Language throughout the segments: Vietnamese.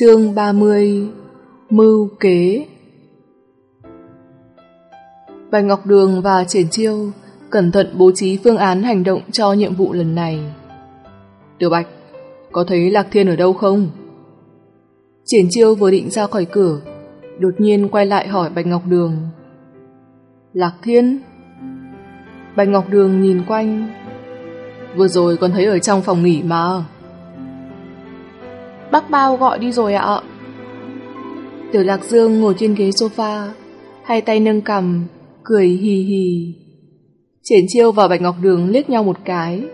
Chương 30 Mưu kế Bạch Ngọc Đường và Triển Chiêu cẩn thận bố trí phương án hành động cho nhiệm vụ lần này. Tiểu Bạch, có thấy Lạc Thiên ở đâu không? Triển Chiêu vừa định ra khỏi cửa, đột nhiên quay lại hỏi Bạch Ngọc Đường. Lạc Thiên? Bạch Ngọc Đường nhìn quanh. Vừa rồi con thấy ở trong phòng nghỉ mà. Bác bao gọi đi rồi ạ. Tiểu Lạc Dương ngồi trên ghế sofa, hai tay nâng cằm, cười hì hì. Triển chiêu và Bạch Ngọc Đường liếc nhau một cái,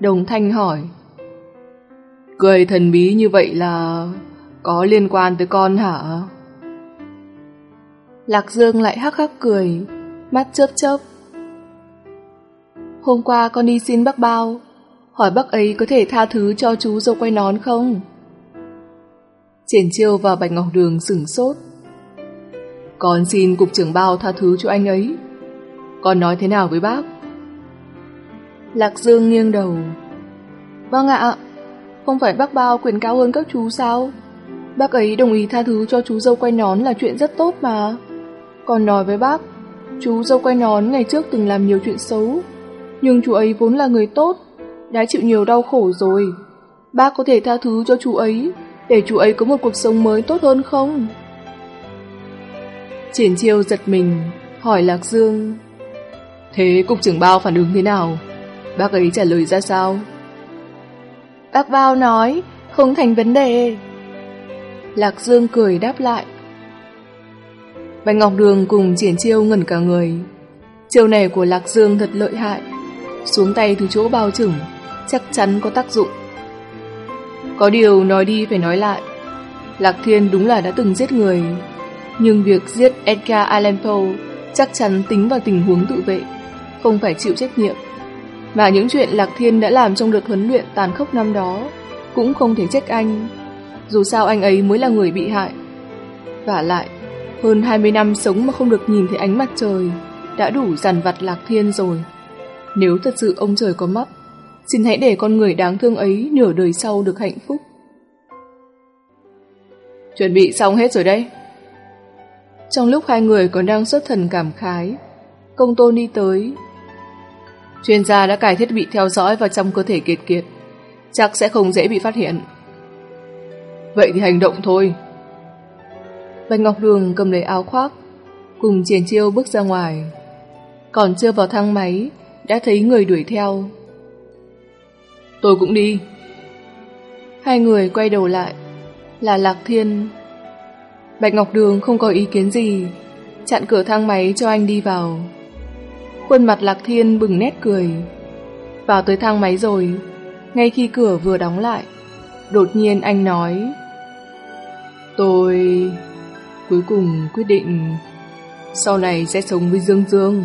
đồng thanh hỏi. Cười thần bí như vậy là có liên quan tới con hả? Lạc Dương lại hắc hắc cười, mắt chớp chớp. Hôm qua con đi xin bác bao, hỏi bác ấy có thể tha thứ cho chú dâu quay nón không? Triển chiêu và Bạch Ngọc Đường sửng sốt. Con xin cục trưởng bao tha thứ cho anh ấy. Con nói thế nào với bác? Lạc Dương nghiêng đầu. Vâng ạ, không phải bác bao quyền cao hơn các chú sao? Bác ấy đồng ý tha thứ cho chú dâu quay nón là chuyện rất tốt mà. Còn nói với bác, chú dâu quay nón ngày trước từng làm nhiều chuyện xấu, nhưng chú ấy vốn là người tốt, đã chịu nhiều đau khổ rồi. Bác có thể tha thứ cho chú ấy để chú ấy có một cuộc sống mới tốt hơn không? Triển chiêu giật mình, hỏi Lạc Dương. Thế cục trưởng bao phản ứng thế nào? Bác ấy trả lời ra sao? Bác bao nói, không thành vấn đề. Lạc Dương cười đáp lại. Bạch Ngọc Đường cùng triển chiêu ngẩn cả người. Chiêu này của Lạc Dương thật lợi hại. Xuống tay từ chỗ bao trừng, chắc chắn có tác dụng. Có điều nói đi phải nói lại. Lạc Thiên đúng là đã từng giết người, nhưng việc giết Edgar Allan Poe chắc chắn tính vào tình huống tự vệ, không phải chịu trách nhiệm. và những chuyện Lạc Thiên đã làm trong đợt huấn luyện tàn khốc năm đó cũng không thể trách anh, dù sao anh ấy mới là người bị hại. Và lại, hơn 20 năm sống mà không được nhìn thấy ánh mặt trời đã đủ dằn vặt Lạc Thiên rồi. Nếu thật sự ông trời có mắt, Xin hãy để con người đáng thương ấy nửa đời sau được hạnh phúc. Chuẩn bị xong hết rồi đấy. Trong lúc hai người còn đang xuất thần cảm khái, công tôn đi tới. Chuyên gia đã cài thiết bị theo dõi vào trong cơ thể Kiệt Kiệt, chắc sẽ không dễ bị phát hiện. Vậy thì hành động thôi. Bạch Ngọc Đường cầm lấy áo khoác, cùng triển chiêu bước ra ngoài. Còn chưa vào thang máy, đã thấy người đuổi theo. Tôi cũng đi. Hai người quay đầu lại, là Lạc Thiên. Bạch Ngọc Đường không có ý kiến gì, chặn cửa thang máy cho anh đi vào. Khuôn mặt Lạc Thiên bừng nét cười. Vào tới thang máy rồi, ngay khi cửa vừa đóng lại, đột nhiên anh nói Tôi cuối cùng quyết định sau này sẽ sống với Dương Dương.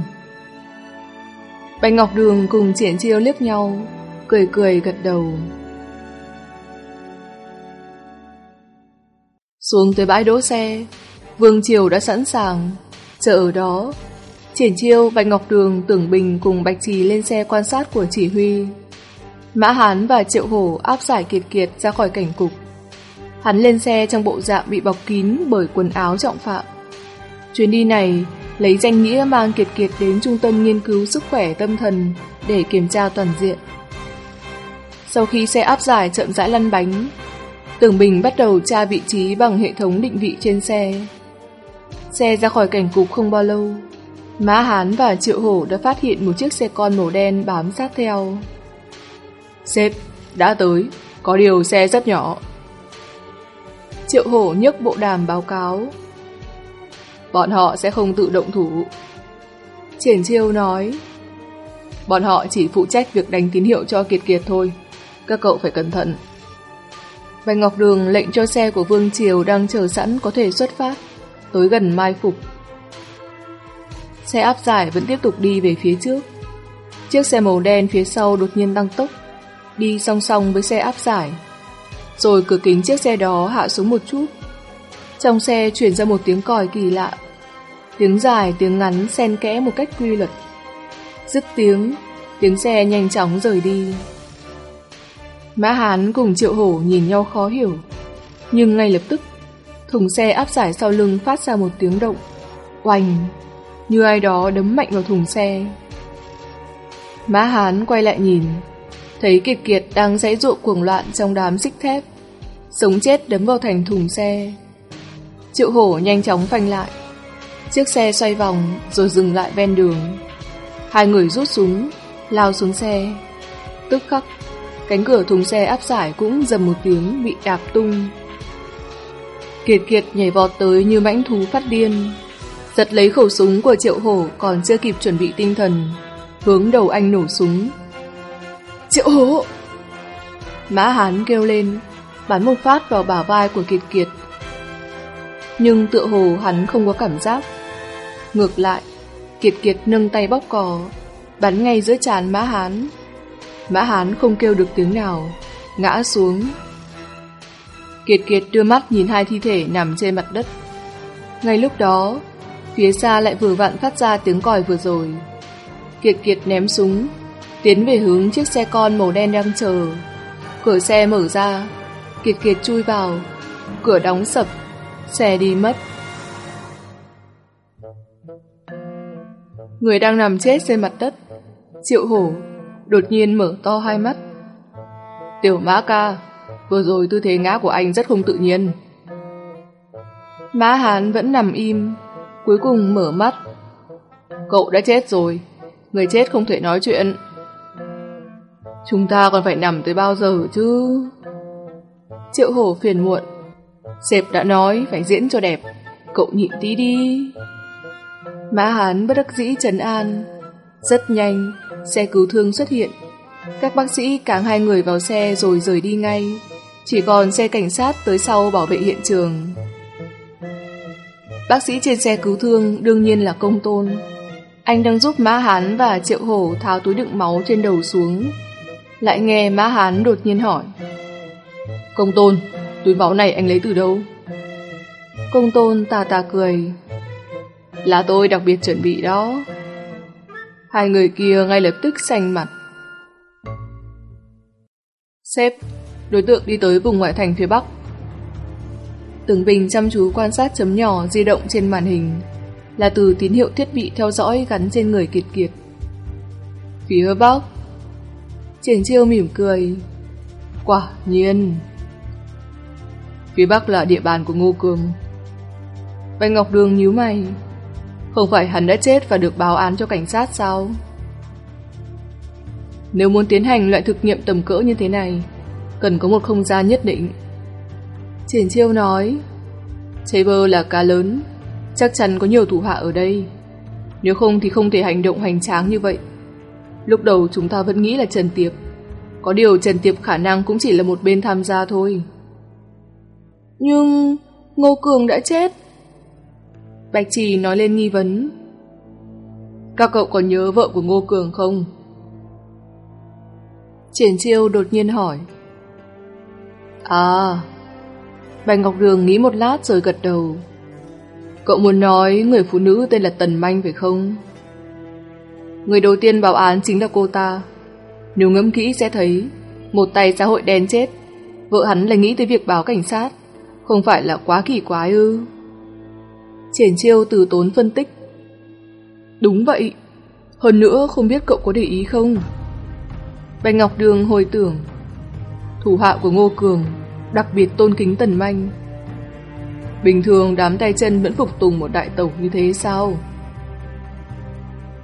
Bạch Ngọc Đường cùng triển chiêu liếc nhau, cười cười gật đầu. Xuống tới bãi đỗ xe, Vương Triều đã sẵn sàng, chờ ở đó. Triển Chiêu, Bạch Ngọc Đường, Tưởng Bình cùng Bạch Trì lên xe quan sát của chỉ huy. Mã Hán và Triệu Hổ áp giải Kiệt Kiệt ra khỏi cảnh cục. Hắn lên xe trong bộ dạng bị bọc kín bởi quần áo trọng phạm. Chuyến đi này lấy danh nghĩa mang Kiệt Kiệt đến trung tâm nghiên cứu sức khỏe tâm thần để kiểm tra toàn diện. Sau khi xe áp giải chậm rãi lăn bánh, Tưởng Bình bắt đầu tra vị trí bằng hệ thống định vị trên xe. Xe ra khỏi cảnh cục không bao lâu, Mã Hán và Triệu Hổ đã phát hiện một chiếc xe con màu đen bám sát theo. Sếp, đã tới, có điều xe rất nhỏ. Triệu Hổ nhấc bộ đàm báo cáo. Bọn họ sẽ không tự động thủ. Triển Chiêu nói, bọn họ chỉ phụ trách việc đánh tín hiệu cho Kiệt Kiệt thôi các cậu phải cẩn thận. Bạch Ngọc Đường lệnh cho xe của Vương Triều đang chờ sẵn có thể xuất phát, tới gần mai phục. Xe áp giải vẫn tiếp tục đi về phía trước. Chiếc xe màu đen phía sau đột nhiên tăng tốc, đi song song với xe áp giải. Rồi cửa kính chiếc xe đó hạ xuống một chút. Trong xe chuyển ra một tiếng còi kỳ lạ. Tiếng dài, tiếng ngắn xen kẽ một cách quy luật. Dứt tiếng, tiếng xe nhanh chóng rời đi. Mã Hán cùng Triệu Hổ nhìn nhau khó hiểu. Nhưng ngay lập tức, thùng xe áp giải sau lưng phát ra một tiếng động. Oành, như ai đó đấm mạnh vào thùng xe. Mã Hán quay lại nhìn, thấy Kiệt Kiệt đang dãy dụ cuồng loạn trong đám xích thép, sống chết đấm vào thành thùng xe. Triệu hổ nhanh chóng phanh lại, chiếc xe xoay vòng rồi dừng lại ven đường. Hai người rút súng, lao xuống xe. Tức khắc, cánh cửa thùng xe áp giải cũng dầm một tiếng bị đạp tung. Kiệt Kiệt nhảy vọt tới như mãnh thú phát điên, giật lấy khẩu súng của triệu hổ còn chưa kịp chuẩn bị tinh thần, hướng đầu anh nổ súng. Triệu hổ! Mã Hán kêu lên, bắn một phát vào bả vai của Kiệt Kiệt. Nhưng tựa hồ hắn không có cảm giác. Ngược lại, Kiệt Kiệt nâng tay bóp cò, bắn ngay giữa trán Mã Hán. Mã Hán không kêu được tiếng nào, ngã xuống. Kiệt Kiệt đưa mắt nhìn hai thi thể nằm trên mặt đất. Ngay lúc đó, phía xa lại vừa vặn phát ra tiếng còi vừa rồi. Kiệt Kiệt ném súng, tiến về hướng chiếc xe con màu đen đang chờ. Cửa xe mở ra, Kiệt Kiệt chui vào, cửa đóng sập, xe đi mất. Người đang nằm chết trên mặt đất, triệu hổ, đột nhiên mở to hai mắt. Tiểu mã ca, vừa rồi tư thế ngã của anh rất không tự nhiên. Mã Hán vẫn nằm im, cuối cùng mở mắt. Cậu đã chết rồi, người chết không thể nói chuyện. Chúng ta còn phải nằm tới bao giờ chứ? Triệu hổ phiền muộn. Sếp đã nói phải diễn cho đẹp, cậu nhịn tí đi. Mã Hán bất đắc dĩ trấn an. Rất nhanh, xe cứu thương xuất hiện. Các bác sĩ cáng hai người vào xe rồi rời đi ngay. Chỉ còn xe cảnh sát tới sau bảo vệ hiện trường. Bác sĩ trên xe cứu thương đương nhiên là công tôn. Anh đang giúp Mã Hán và Triệu Hổ tháo túi đựng máu trên đầu xuống. Lại nghe Mã Hán đột nhiên hỏi. Công tôn, túi máu này anh lấy từ đâu? Công tôn tà tà cười. Là tôi đặc biệt chuẩn bị đó. Hai người kia ngay lập tức xanh mặt. Sếp, đối tượng đi tới vùng ngoại thành phía Bắc. Tưởng Bình chăm chú quan sát chấm nhỏ di động trên màn hình, là từ tín hiệu thiết bị theo dõi gắn trên người Kiệt Kiệt. Phía Bắc Triển chiêu mỉm cười. Quả nhiên. Phía Bắc là địa bàn của Ngô Cường. Bạch Ngọc Đường nhíu mày. Không phải hắn đã chết và được báo án cho cảnh sát sao? Nếu muốn tiến hành loại thực nghiệm tầm cỡ như thế này, cần có một không gian nhất định. Triển chiêu nói, Saber là cá lớn, chắc chắn có nhiều thủ hạ ở đây. Nếu không thì không thể hành động hoành tráng như vậy. Lúc đầu chúng ta vẫn nghĩ là Trần Tiệp. Có điều Trần Tiệp khả năng cũng chỉ là một bên tham gia thôi. Nhưng Ngô Cường đã chết. Bạch Trì nói lên nghi vấn. Các cậu còn nhớ vợ của Ngô Cường không? Triển chiêu đột nhiên hỏi. À, Bạch Ngọc Đường nghĩ một lát rồi gật đầu. Cậu muốn nói người phụ nữ tên là Tần Manh phải không? Người đầu tiên báo án chính là cô ta. Nếu ngẫm kỹ sẽ thấy, một tay xã hội đen chết, vợ hắn lại nghĩ tới việc báo cảnh sát, không phải là quá kỳ quái ư. Triển chiêu từ tốn phân tích. Đúng vậy, hơn nữa không biết cậu có để ý không? Bạch Ngọc Đường hồi tưởng, thủ hạ của Ngô Cường đặc biệt tôn kính Tần Manh. Bình thường đám tay chân vẫn phục tùng một đại tẩu như thế sao?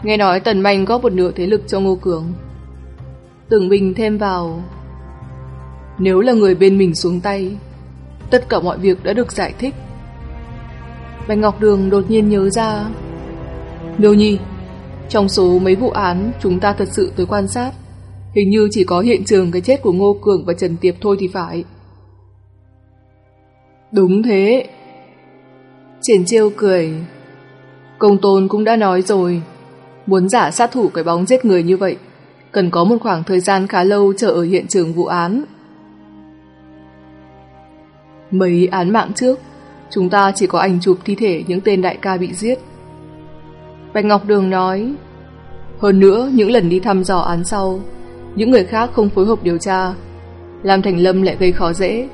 Nghe nói Tần Manh có một nửa thế lực cho Ngô Cường. Tưởng Bình thêm vào. Nếu là người bên mình xuống tay, tất cả mọi việc đã được giải thích. Bạch Ngọc Đường đột nhiên nhớ ra. Miêu Nhi, trong số mấy vụ án chúng ta thật sự tới quan sát, hình như chỉ có hiện trường cái chết của Ngô Cường và Trần Tiệp thôi thì phải. Đúng thế. Triển chiêu cười. Công tôn cũng đã nói rồi, muốn giả sát thủ cái bóng giết người như vậy, cần có một khoảng thời gian khá lâu chờ ở hiện trường vụ án. Mấy án mạng trước, chúng ta chỉ có ảnh chụp thi thể những tên đại ca bị giết. Bạch Ngọc Đường nói, hơn nữa những lần đi thăm dò án sau, những người khác không phối hợp điều tra, làm Thành Lâm lại gây khó dễ,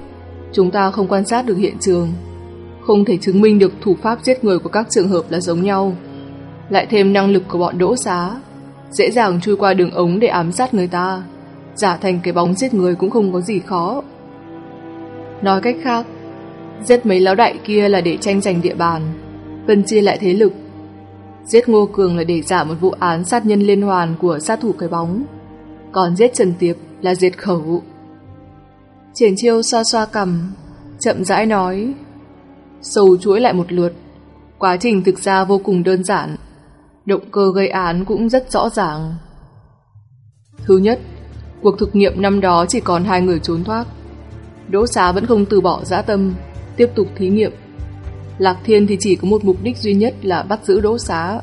Chúng ta không quan sát được hiện trường, không thể chứng minh được thủ pháp giết người của các trường hợp là giống nhau. Lại thêm năng lực của bọn đỗ xá, dễ dàng chui qua đường ống để ám sát người ta, giả thành cái bóng giết người cũng không có gì khó. Nói cách khác, giết mấy lão đại kia là để tranh giành địa bàn, phân chia lại thế lực. Giết Ngô Cường là để giả một vụ án sát nhân liên hoàn của sát thủ cái bóng, còn giết Trần Tiệp là diệt khẩu. Triển chiêu xoa xoa cầm, chậm rãi nói, sầu chuỗi lại một lượt, quá trình thực ra vô cùng đơn giản, động cơ gây án cũng rất rõ ràng. Thứ nhất, cuộc thực nghiệm năm đó chỉ còn hai người trốn thoát. Đỗ xá vẫn không từ bỏ dã tâm, tiếp tục thí nghiệm. Lạc Thiên thì chỉ có một mục đích duy nhất là bắt giữ Đỗ xá.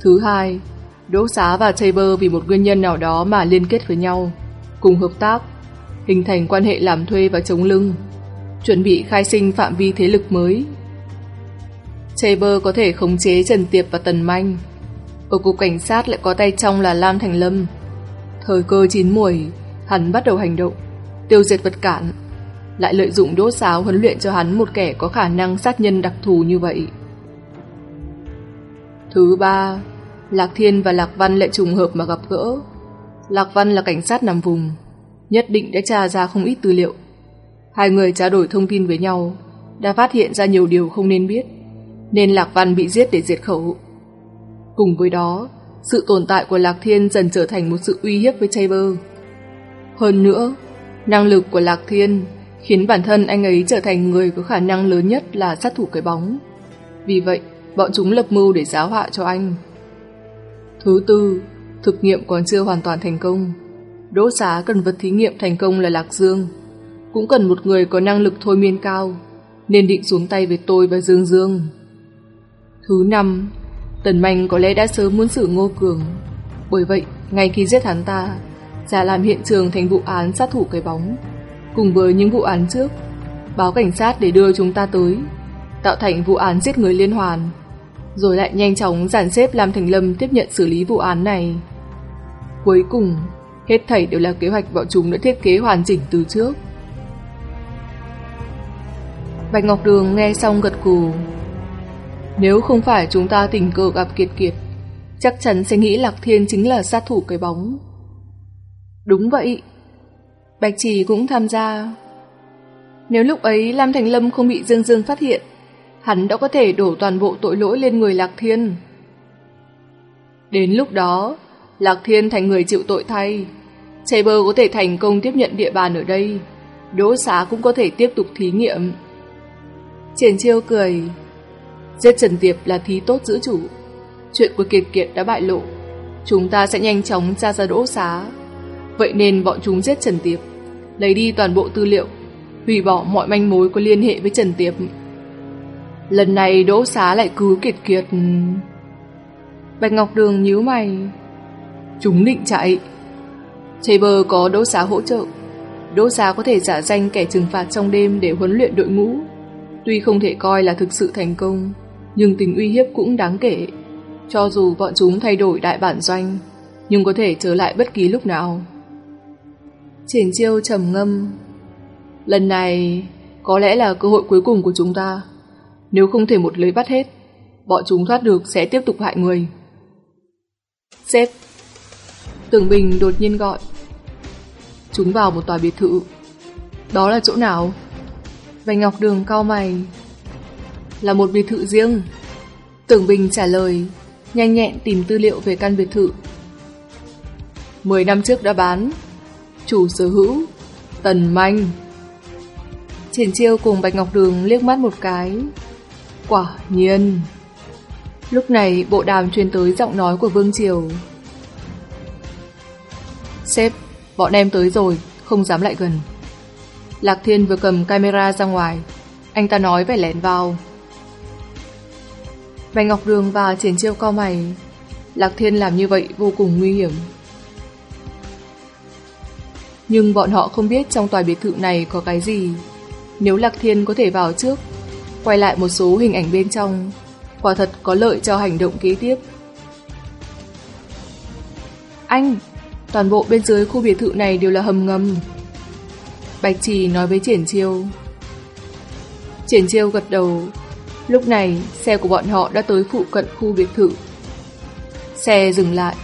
Thứ hai, Đỗ xá và Tabor vì một nguyên nhân nào đó mà liên kết với nhau, cùng hợp tác, hình thành quan hệ làm thuê và chống lưng, chuẩn bị khai sinh phạm vi thế lực mới. Tabor có thể khống chế Trần Tiệp và Tần Manh. Ở cục cảnh sát lại có tay trong là Lam Thành Lâm. Thời cơ chín muồi, hắn bắt đầu hành động, tiêu diệt vật cản, lại lợi dụng đốt sáo huấn luyện cho hắn một kẻ có khả năng sát nhân đặc thù như vậy. Thứ ba, Lạc Thiên và Lạc Văn lại trùng hợp mà gặp gỡ. Lạc Văn là cảnh sát nằm vùng, nhất định đã tra ra không ít tư liệu. Hai người trao đổi thông tin với nhau, đã phát hiện ra nhiều điều không nên biết, nên Lạc Văn bị giết để diệt khẩu. Cùng với đó, sự tồn tại của Lạc Thiên dần trở thành một sự uy hiếp với Tabor. Hơn nữa, năng lực của Lạc Thiên khiến bản thân anh ấy trở thành người có khả năng lớn nhất là sát thủ cái bóng. Vì vậy, bọn chúng lập mưu để giáo họa cho anh. Thứ tư, thực nghiệm còn chưa hoàn toàn thành công. Đỗ xá cần vật thí nghiệm thành công là Lạc Dương. Cũng cần một người có năng lực thôi miên cao, nên định xuống tay với tôi và Dương Dương. Thứ năm, Tần Manh có lẽ đã sớm muốn xử Ngô Cường. Bởi vậy, ngay khi giết hắn ta, giả làm hiện trường thành vụ án sát thủ cái bóng. Cùng với những vụ án trước, báo cảnh sát để đưa chúng ta tới, tạo thành vụ án giết người liên hoàn, rồi lại nhanh chóng giản xếp làm Thành Lâm tiếp nhận xử lý vụ án này. Cuối cùng, hết thảy đều là kế hoạch bọn chúng đã thiết kế hoàn chỉnh từ trước. Bạch Ngọc Đường nghe xong gật cù. Nếu không phải chúng ta tình cờ gặp Kiệt Kiệt, chắc chắn sẽ nghĩ Lạc Thiên chính là sát thủ cái bóng. Đúng vậy. Bạch Trì cũng tham gia. Nếu lúc ấy Lam Thành Lâm không bị Dương Dương phát hiện, hắn đã có thể đổ toàn bộ tội lỗi lên người Lạc Thiên. Đến lúc đó, Lạc Thiên thành người chịu tội thay. Saber có thể thành công tiếp nhận địa bàn ở đây. Đỗ xá cũng có thể tiếp tục thí nghiệm. Triển chiêu cười. Giết Trần Tiệp là thí tốt giữ chủ. Chuyện của Kiệt Kiệt đã bại lộ. Chúng ta sẽ nhanh chóng tra ra đỗ xá. Vậy nên bọn chúng giết Trần Tiệp. Lấy đi toàn bộ tư liệu. Hủy bỏ mọi manh mối có liên hệ với Trần Tiệp. Lần này đỗ xá lại cứu Kiệt Kiệt. Bạch Ngọc Đường nhíu mày. Chúng định chạy. Chamber có đỗ xá hỗ trợ. Đỗ xá có thể giả danh kẻ trừng phạt trong đêm để huấn luyện đội ngũ. Tuy không thể coi là thực sự thành công, nhưng tình uy hiếp cũng đáng kể. Cho dù bọn chúng thay đổi đại bản doanh, nhưng có thể trở lại bất kỳ lúc nào. Triển chiêu trầm ngâm. Lần này có lẽ là cơ hội cuối cùng của chúng ta. Nếu không thể một lưới bắt hết, bọn chúng thoát được sẽ tiếp tục hại người. Sếp. Tưởng Bình đột nhiên gọi. Chúng vào một tòa biệt thự. Đó là chỗ nào? Vành Ngọc Đường cao mày. Là một biệt thự riêng. Tưởng Bình trả lời, nhanh nhẹn tìm tư liệu về căn biệt thự. Mười năm trước đã bán. Chủ sở hữu, Tần Manh. Triển chiêu cùng Bạch Ngọc Đường liếc mắt một cái. Quả nhiên. Lúc này bộ đàm truyền tới giọng nói của Vương Triều. Sếp, bọn em tới rồi, không dám lại gần. Lạc Thiên vừa cầm camera ra ngoài, anh ta nói phải lén vào. Bạch Ngọc Đường và Triển Chiêu co mày, Lạc Thiên làm như vậy vô cùng nguy hiểm. Nhưng bọn họ không biết trong tòa biệt thự này có cái gì. Nếu Lạc Thiên có thể vào trước, quay lại một số hình ảnh bên trong, quả thật có lợi cho hành động kế tiếp. Anh, toàn bộ bên dưới khu biệt thự này đều là hầm ngầm. Bạch Trì nói với Triển Chiêu. Triển Chiêu gật đầu. Lúc này, xe của bọn họ đã tới phụ cận khu biệt thự. Xe dừng lại.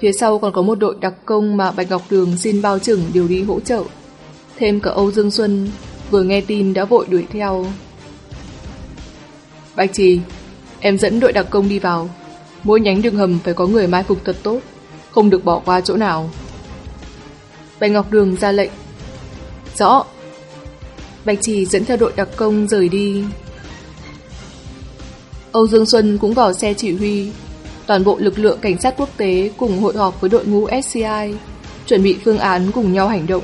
Phía sau còn có một đội đặc công mà Bạch Ngọc Đường xin bao trưởng điều đi hỗ trợ. Thêm cả Âu Dương Xuân, vừa nghe tin đã vội đuổi theo. Bạch Trì, em dẫn đội đặc công đi vào. Mỗi nhánh đường hầm phải có người mai phục thật tốt, không được bỏ qua chỗ nào. Bạch Ngọc Đường ra lệnh. Rõ. Bạch Trì dẫn theo đội đặc công rời đi. Âu Dương Xuân cũng vào xe chỉ huy. Toàn bộ lực lượng cảnh sát quốc tế cùng hội họp với đội ngũ SCI, chuẩn bị phương án cùng nhau hành động.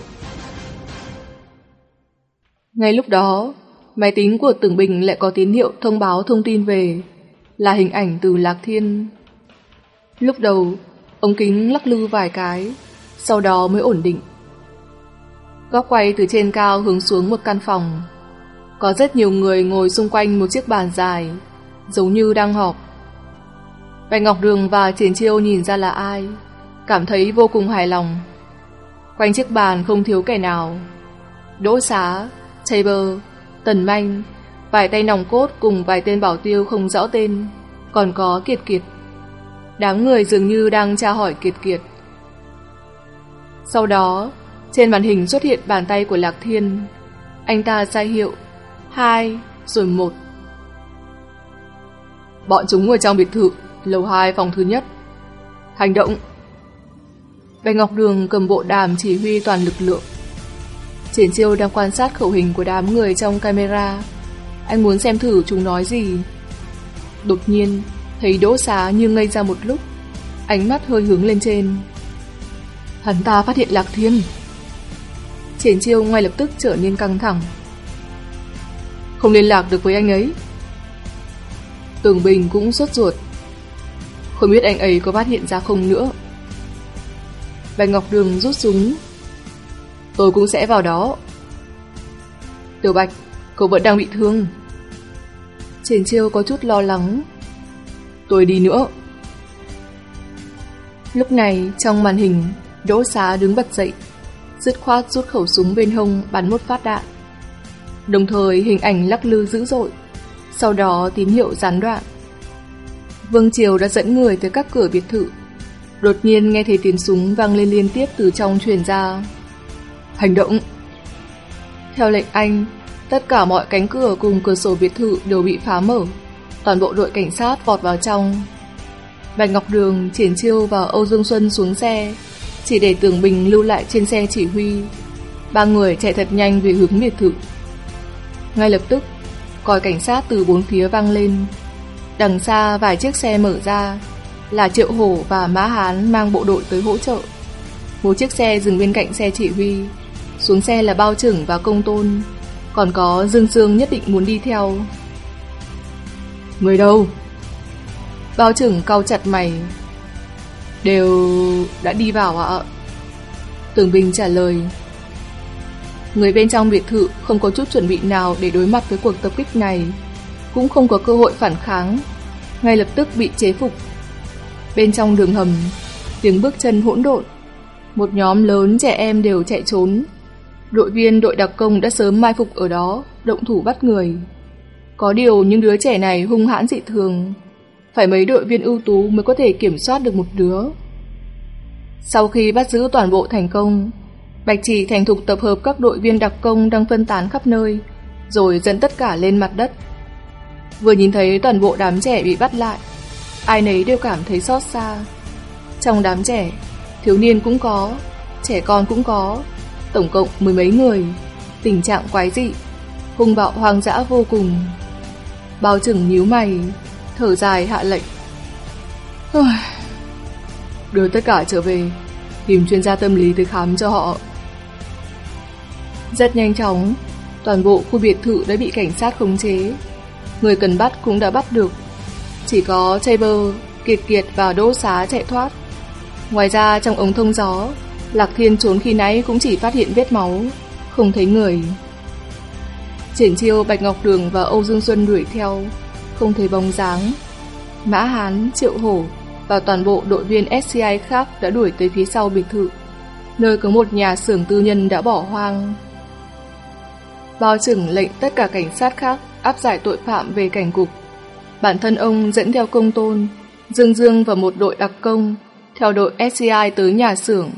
Ngay lúc đó, máy tính của Tưởng Bình lại có tín hiệu thông báo thông tin về là hình ảnh từ Lạc Thiên. Lúc đầu, ống kính lắc lư vài cái, sau đó mới ổn định. Góc quay từ trên cao hướng xuống một căn phòng. Có rất nhiều người ngồi xung quanh một chiếc bàn dài, giống như đang họp. Bạch Ngọc Đường và Triển Chiêu nhìn ra là ai, cảm thấy vô cùng hài lòng. Quanh chiếc bàn không thiếu kẻ nào. Đỗ Xá, Taber, Tần Manh, vài tay nòng cốt cùng vài tên bảo tiêu không rõ tên, còn có Kiệt Kiệt. Đám người dường như đang tra hỏi Kiệt Kiệt. Sau đó, trên màn hình xuất hiện bàn tay của Lạc Thiên. Anh ta ra hiệu, hai, rồi một. Bọn chúng ở trong biệt thự, lầu 2 phòng thứ nhất. Hành động! Bạch Ngọc Đường cầm bộ đàm chỉ huy toàn lực lượng. Triển chiêu đang quan sát khẩu hình của đám người trong camera. Anh muốn xem thử chúng nói gì. Đột nhiên, thấy đỗ xá như ngây ra một lúc. Ánh mắt hơi hướng lên trên. Hắn ta phát hiện Lạc Thiên. Triển chiêu ngay lập tức trở nên căng thẳng. Không liên lạc được với anh ấy. Tường Bình cũng sốt ruột. Không biết anh ấy có phát hiện ra không nữa. Bạch Ngọc Đường rút súng. Tôi cũng sẽ vào đó. Tiểu Bạch, cậu vẫn đang bị thương. Triển chiêu có chút lo lắng. Tôi đi nữa. Lúc này, trong màn hình, Đỗ Xá đứng bật dậy, dứt khoát rút khẩu súng bên hông bắn một phát đạn. Đồng thời hình ảnh lắc lư dữ dội, sau đó tín hiệu gián đoạn. Vương Triều đã dẫn người tới các cửa biệt thự. Đột nhiên nghe thấy tiếng súng vang lên liên tiếp từ trong truyền ra. Hành động! Theo lệnh anh, tất cả mọi cánh cửa cùng cửa sổ biệt thự đều bị phá mở. Toàn bộ đội cảnh sát vọt vào trong. Bạch Ngọc Đường, Triển Chiêu và Âu Dương Xuân xuống xe, chỉ để Tường Bình lưu lại trên xe chỉ huy. Ba người chạy thật nhanh về hướng biệt thự. Ngay lập tức, còi cảnh sát từ bốn phía vang lên. Đằng xa vài chiếc xe mở ra, là Triệu Hổ và Mã Hán mang bộ đội tới hỗ trợ. Một chiếc xe dừng bên cạnh xe chỉ huy, xuống xe là Bao Trưởng và Công Tôn, còn có Dương Dương nhất định muốn đi theo. Người đâu? Bao Trưởng cau chặt mày. Đều đã đi vào ạ. Tưởng Bình trả lời. Người bên trong biệt thự không có chút chuẩn bị nào để đối mặt với cuộc tập kích này, cũng không có cơ hội phản kháng, ngay lập tức bị chế phục. Bên trong đường hầm, tiếng bước chân hỗn độn, một nhóm lớn trẻ em đều chạy trốn. Đội viên đội đặc công đã sớm mai phục ở đó, động thủ bắt người. Có điều những đứa trẻ này hung hãn dị thường, phải mấy đội viên ưu tú mới có thể kiểm soát được một đứa. Sau khi bắt giữ toàn bộ thành công, Bạch Chỉ thành thục tập hợp các đội viên đặc công đang phân tán khắp nơi, rồi dẫn tất cả lên mặt đất. Vừa nhìn thấy toàn bộ đám trẻ bị bắt lại, ai nấy đều cảm thấy xót xa. Trong đám trẻ, thiếu niên cũng có, trẻ con cũng có, tổng cộng mười mấy người, tình trạng quái dị, hung bạo hoang dã vô cùng. Bao trừng nhíu mày, thở dài hạ lệnh. Đưa tất cả trở về, tìm chuyên gia tâm lý tới khám cho họ. Rất nhanh chóng, toàn bộ khu biệt thự đã bị cảnh sát khống chế. Người cần bắt cũng đã bắt được. Chỉ có Tabor, Kiệt Kiệt và Đỗ Xá chạy thoát. Ngoài ra trong ống thông gió, Lạc Thiên trốn khi nãy cũng chỉ phát hiện vết máu, không thấy người. Triển chiêu Bạch Ngọc Đường và Âu Dương Xuân đuổi theo, không thấy bóng dáng. Mã Hán, Triệu Hổ và toàn bộ đội viên SCI khác đã đuổi tới phía sau biệt thự, nơi có một nhà xưởng tư nhân đã bỏ hoang. bao trưởng lệnh tất cả cảnh sát khác áp giải tội phạm về cảnh cục. Bản thân ông dẫn theo công tôn, Dương Dương và một đội đặc công, theo đội SCI tới nhà xưởng.